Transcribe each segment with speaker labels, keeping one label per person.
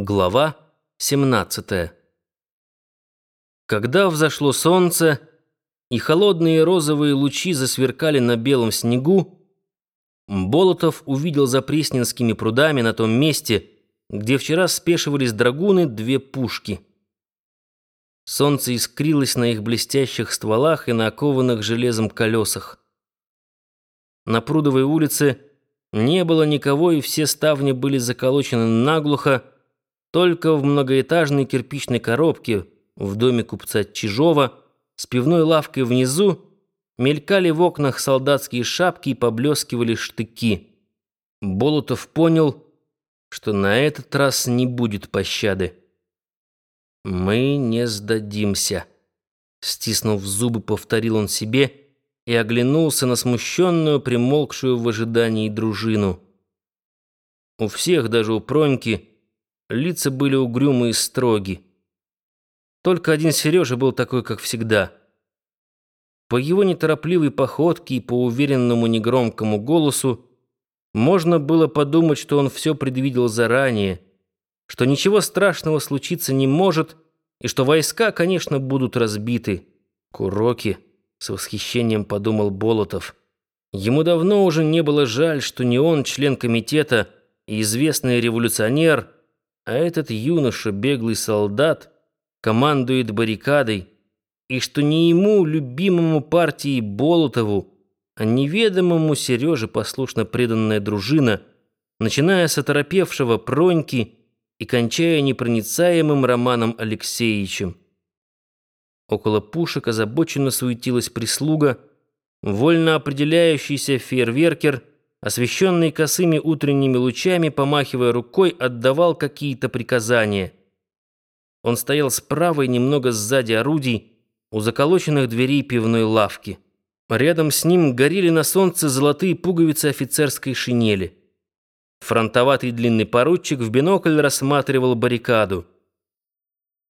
Speaker 1: Глава 17 Когда взошло солнце, и холодные розовые лучи засверкали на белом снегу, Болотов увидел за Пресненскими прудами на том месте, где вчера спешивались драгуны, две пушки. Солнце искрилось на их блестящих стволах и на окованных железом колесах. На Прудовой улице не было никого, и все ставни были заколочены наглухо, только в многоэтажной кирпичной коробке в доме купца Чижова с пивной лавкой внизу мелькали в окнах солдатские шапки и поблескивали штыки. Болотов понял, что на этот раз не будет пощады. «Мы не сдадимся», — стиснув зубы, повторил он себе и оглянулся на смущенную, примолкшую в ожидании дружину. У всех, даже у Проньки, Лица были угрюмые и строги. Только один Сережа был такой, как всегда. По его неторопливой походке и по уверенному негромкому голосу можно было подумать, что он все предвидел заранее, что ничего страшного случиться не может и что войска, конечно, будут разбиты. Куроки, с восхищением подумал Болотов. Ему давно уже не было жаль, что не он член комитета и известный революционер, а этот юноша, беглый солдат, командует баррикадой, и что не ему, любимому партии Болотову, а неведомому Сереже послушно преданная дружина, начиная с оторопевшего Проньки и кончая непроницаемым Романом Алексеевичем. Около пушек озабоченно суетилась прислуга, вольно определяющийся фейерверкер — освещенный косыми утренними лучами, помахивая рукой, отдавал какие-то приказания. Он стоял справа и немного сзади орудий, у заколоченных дверей пивной лавки. Рядом с ним горели на солнце золотые пуговицы офицерской шинели. Фронтоватый длинный поручик в бинокль рассматривал баррикаду.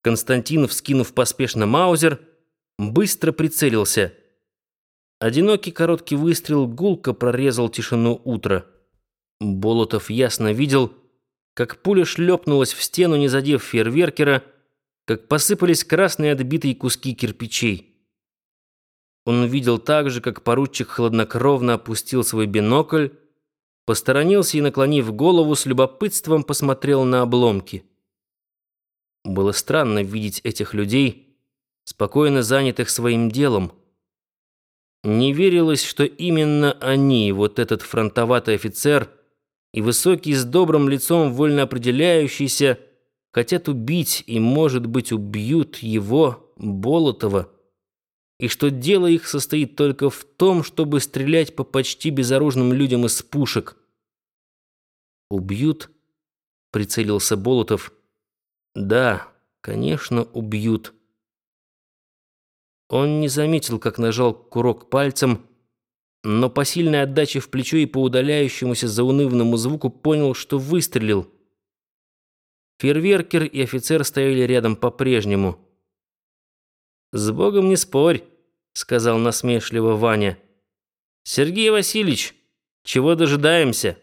Speaker 1: Константин, вскинув поспешно маузер, быстро прицелился — Одинокий короткий выстрел гулко прорезал тишину утра. Болотов ясно видел, как пуля шлепнулась в стену, не задев фейерверкера, как посыпались красные отбитые куски кирпичей. Он видел также, как поручик хладнокровно опустил свой бинокль, посторонился и, наклонив голову, с любопытством посмотрел на обломки. Было странно видеть этих людей, спокойно занятых своим делом. Не верилось, что именно они, вот этот фронтоватый офицер и высокий с добрым лицом вольно определяющийся, хотят убить и, может быть, убьют его, Болотова, и что дело их состоит только в том, чтобы стрелять по почти безоружным людям из пушек. «Убьют?» — прицелился Болотов. «Да, конечно, убьют». Он не заметил, как нажал курок пальцем, но по сильной отдаче в плечо и по удаляющемуся заунывному звуку понял, что выстрелил. Фейерверкер и офицер стояли рядом по-прежнему. «С Богом не спорь», — сказал насмешливо Ваня. «Сергей Васильевич, чего дожидаемся?»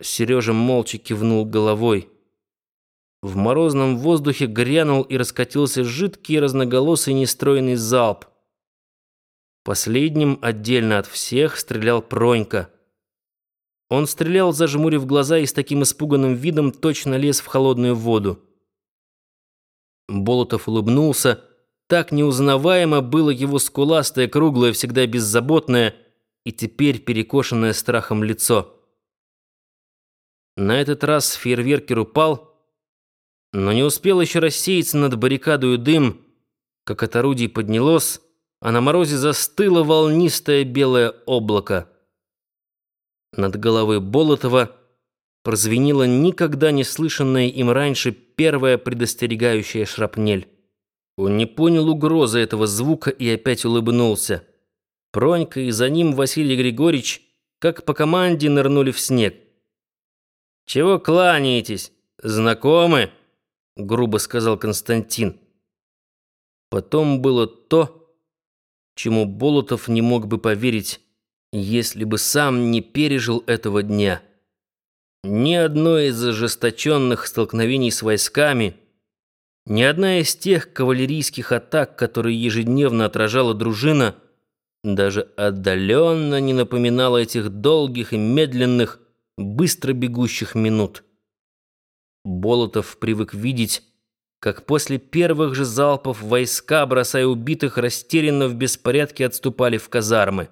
Speaker 1: Сережа молча кивнул головой. В морозном воздухе грянул и раскатился жидкий разноголосый нестройный залп. Последним, отдельно от всех, стрелял Пронька. Он стрелял, зажмурив глаза и с таким испуганным видом точно лез в холодную воду. Болотов улыбнулся. Так неузнаваемо было его скуластое, круглое, всегда беззаботное и теперь перекошенное страхом лицо. На этот раз фейерверкер упал — но не успел еще рассеяться над баррикадою дым, как от орудий поднялось, а на морозе застыло волнистое белое облако. Над головой Болотова прозвенела никогда не слышанная им раньше первая предостерегающая шрапнель. Он не понял угрозы этого звука и опять улыбнулся. Пронька и за ним Василий Григорьевич, как по команде, нырнули в снег. «Чего кланяетесь? Знакомы?» Грубо сказал Константин. Потом было то, чему Болотов не мог бы поверить, если бы сам не пережил этого дня. Ни одно из ожесточенных столкновений с войсками, ни одна из тех кавалерийских атак, которые ежедневно отражала дружина, даже отдаленно не напоминала этих долгих и медленных, быстро бегущих минут. Болотов привык видеть, как после первых же залпов войска, бросая убитых, растерянно в беспорядке отступали в казармы.